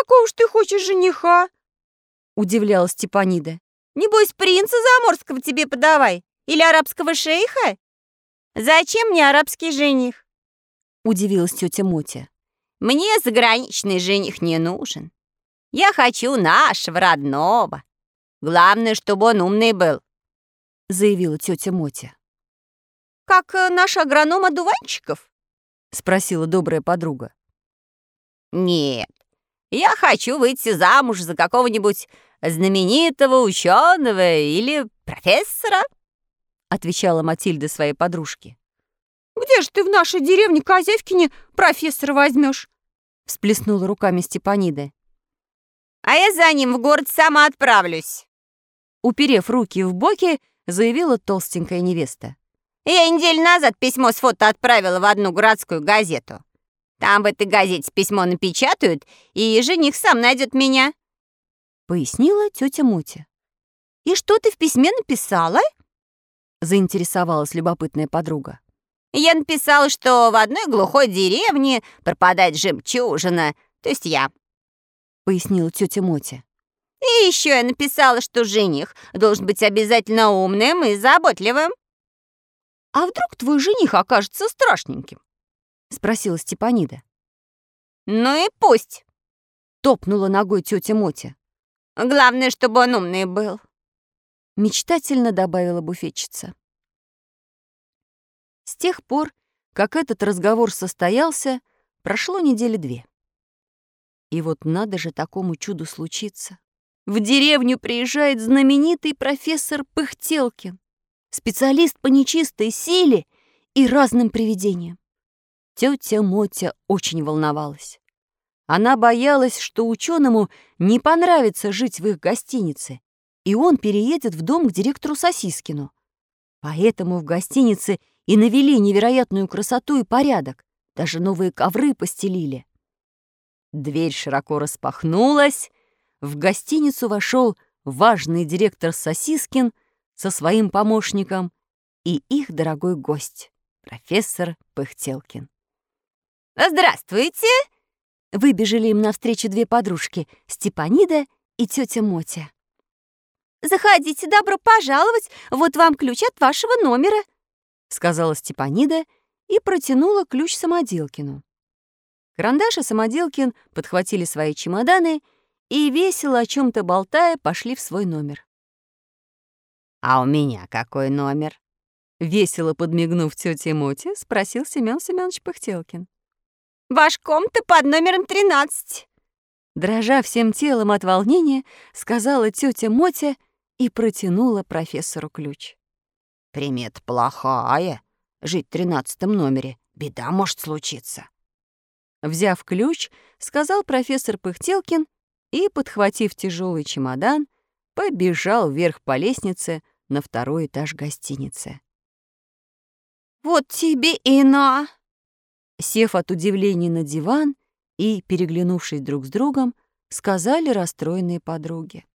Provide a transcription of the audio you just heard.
какого ж ты хочешь жениха?» — удивлялась Степанида. «Небось, принца заморского тебе подавай? Или арабского шейха? Зачем мне арабский жених?» — удивилась тетя Мотя. «Мне заграничный жених не нужен. Я хочу нашего, родного. Главное, чтобы он умный был», — заявила тетя Мотя. «Как э, наш агроном одуванчиков?» — спросила добрая подруга. «Нет, я хочу выйти замуж за какого-нибудь знаменитого ученого или профессора», — отвечала Матильда своей подружке. «Где же ты в нашей деревне Козявкине профессора возьмешь?» — всплеснула руками Степанида. «А я за ним в город сама отправлюсь», — уперев руки в боки, заявила толстенькая невеста. «Я неделю назад письмо с фото отправила в одну городскую газету. Там в этой газете письмо напечатают, и жених сам найдет меня», — пояснила тетя Мутя. «И что ты в письме написала?» — заинтересовалась любопытная подруга. «Я написала, что в одной глухой деревне пропадает жемчужина, то есть я», — пояснила тетя Мотя. «И еще я написала, что жених должен быть обязательно умным и заботливым». «А вдруг твой жених окажется страшненьким?» — спросила Степанида. «Ну и пусть!» — топнула ногой тетя Мотя. «Главное, чтобы он умный был!» Мечтательно добавила буфетчица. С тех пор, как этот разговор состоялся, прошло недели две. И вот надо же такому чуду случиться. В деревню приезжает знаменитый профессор Пыхтелкин, специалист по нечистой силе и разным привидениям. Тетя Мотя очень волновалась. Она боялась, что ученому не понравится жить в их гостинице, и он переедет в дом к директору Сосискину. Поэтому в гостинице и навели невероятную красоту и порядок, даже новые ковры постелили. Дверь широко распахнулась, в гостиницу вошел важный директор Сосискин со своим помощником и их дорогой гость, профессор Пыхтелкин. «Здравствуйте!» Выбежали им навстречу две подружки — Степанида и тетя Мотя. «Заходите, добро пожаловать, вот вам ключ от вашего номера», — сказала Степанида и протянула ключ Самоделкину. Карандаш и Самоделкин подхватили свои чемоданы и, весело о чем то болтая, пошли в свой номер. «А у меня какой номер?» Весело подмигнув тете Моте, спросил Семён Семёнович Пыхтелкин. Ваш комната под номером 13!» Дрожа всем телом от волнения, сказала тетя Мотя и протянула профессору ключ. «Примет плохая. Жить в тринадцатом номере. Беда может случиться». Взяв ключ, сказал профессор Пыхтелкин и, подхватив тяжелый чемодан, побежал вверх по лестнице на второй этаж гостиницы. «Вот тебе и на!» Сев от удивления на диван и, переглянувшись друг с другом, сказали расстроенные подруги.